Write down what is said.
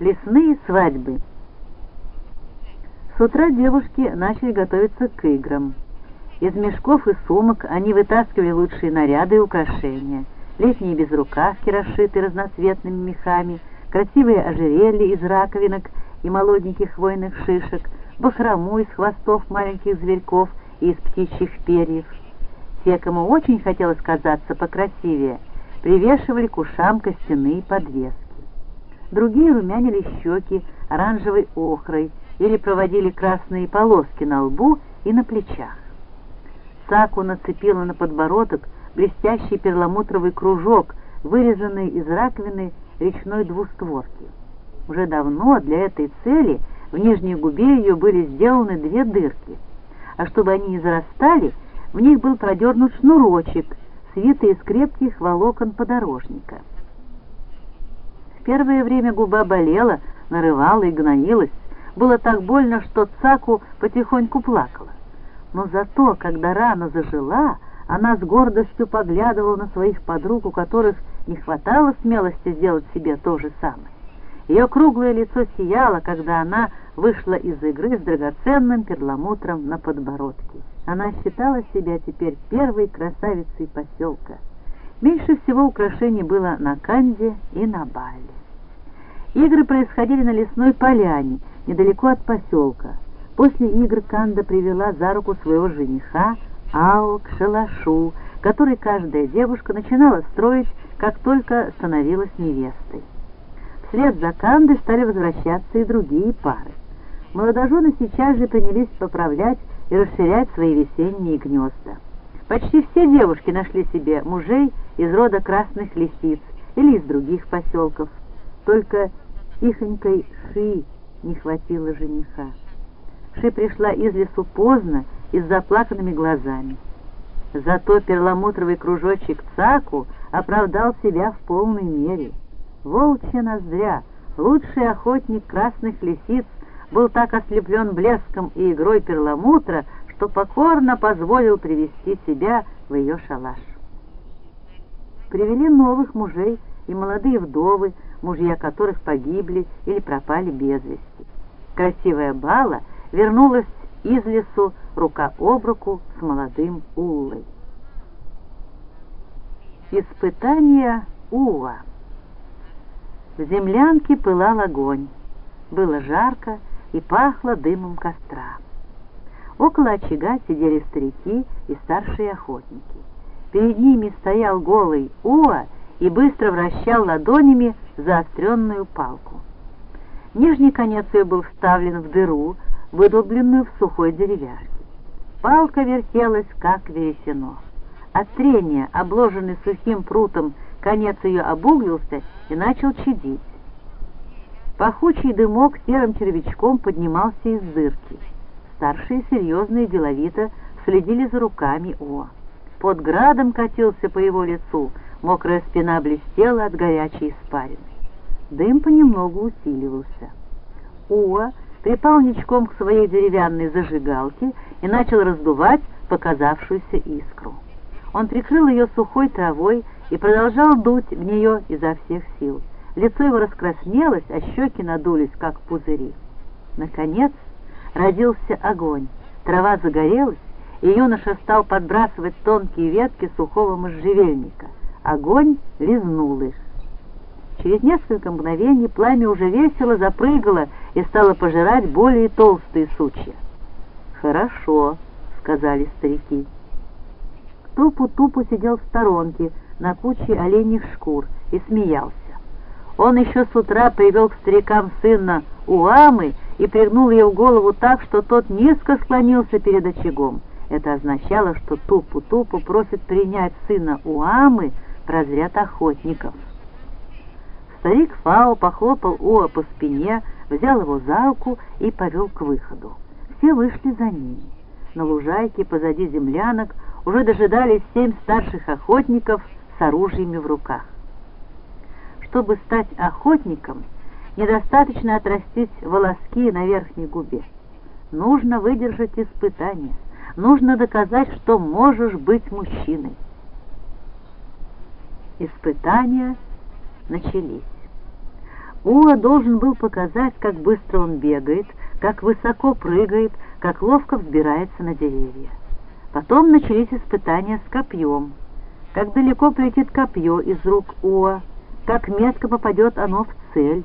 Лесные свадьбы. С утра девушки начали готовиться к играм. Из мешков и сумок они вытаскивали лучшие наряды и украшения. Летние безрукавки, расшитые разноцветными мехами, красивые ожерелья из раковинок и молоденьких хвойных шишек, бахрому из хвостов маленьких зверьков и из птичьих перьев. Те, кому очень хотелось казаться покрасивее, привешивали к ушам костяные подвески. Другие румянили щеки оранжевой охрой или проводили красные полоски на лбу и на плечах. Саку нацепила на подбородок блестящий перламутровый кружок, вырезанный из раковины речной двустворки. Уже давно для этой цели в нижней губе ее были сделаны две дырки, а чтобы они не зарастали, в них был продернут шнурочек, свитый из крепких волокон подорожника. Первое время губа болела, нарывала и гноилась. Было так больно, что Цаку потихоньку плакала. Но зато, когда рана зажила, она с гордостью поглядывала на своих подруг, у которых не хватало смелости сделать себе то же самое. Ее круглое лицо сияло, когда она вышла из игры с драгоценным перламутром на подбородке. Она считала себя теперь первой красавицей поселка. Меньше всего украшений было на Канде и на Бале. Игры происходили на лесной поляне, недалеко от поселка. После игр Канда привела за руку своего жениха Ао к шалашу, который каждая девушка начинала строить, как только становилась невестой. Вслед за Кандой стали возвращаться и другие пары. Молодожены сейчас же принялись поправлять и расширять свои весенние гнезда. Почти все девушки нашли себе мужей из рода красных лисиц или из других поселков. Только тихонькой Ши не хватило жениха. Ши пришла из лесу поздно и с заплаканными глазами. Зато перламутровый кружочек Цаку оправдал себя в полной мере. Волчья ноздря, лучший охотник красных лисиц, был так ослеплен блеском и игрой перламутра, что покорно позволил привести себя в ее шалаш. Привели новых мужей и молодые вдовы, мужья которых погибли или пропали без вести. Красивая Бала вернулась из лесу рука об руку с молодым Уллой. Испытание Уа В землянке пылал огонь. Было жарко, и пахло дымом костра. Около очага сидели старики и старшие охотники. Перед ними стоял голый Уа и быстро вращал ладонями заостренную палку. Нижний конец ее был вставлен в дыру, выдолбленную в сухой деревяшке. Палка вертелась, как вересено. От трения, обложенный сухим прутом, конец ее обуглился и начал чадить. Пахучий дымок серым червячком поднимался из дырки. Старшие серьезно и деловито следили за руками О. Под градом катился по его лицу, мокрая спина блестела от горячей испарины. Дым понемногу усиливался. Уа припал ничком к своей деревянной зажигалке и начал раздувать показавшуюся искру. Он прикрыл ее сухой травой и продолжал дуть в нее изо всех сил. Лицо его раскраснелось, а щеки надулись, как пузыри. Наконец родился огонь. Трава загорелась, и юноша стал подбрасывать тонкие ветки сухого можжевельника. Огонь лизнул их. Через несколько мгновений пламя уже весело запрыгало и стало пожирать более толстые сучья. «Хорошо», — сказали старики. Тупу-тупу сидел в сторонке на куче оленьих шкур и смеялся. Он еще с утра привел к старикам сына Уамы и пригнул ее в голову так, что тот низко склонился перед очагом. Это означало, что Тупу-Тупу просит принять сына Уамы в разряд охотников. Старик Фао похлопал Уа по спине, взял его за руку и повел к выходу. Все вышли за ними. На лужайке позади землянок уже дожидались семь старших охотников с оружиями в руках. Чтобы стать охотником, недостаточно отрастить волоски на верхней губе. Нужно выдержать испытание. Нужно доказать, что можешь быть мужчиной. Испытания начались. Уа должен был показать, как быстро он бегает, как высоко прыгает, как ловко взбирается на деревья. Потом начались испытания с копьем. Как далеко полетит копье из рук Уа, как метко попадет оно в цель,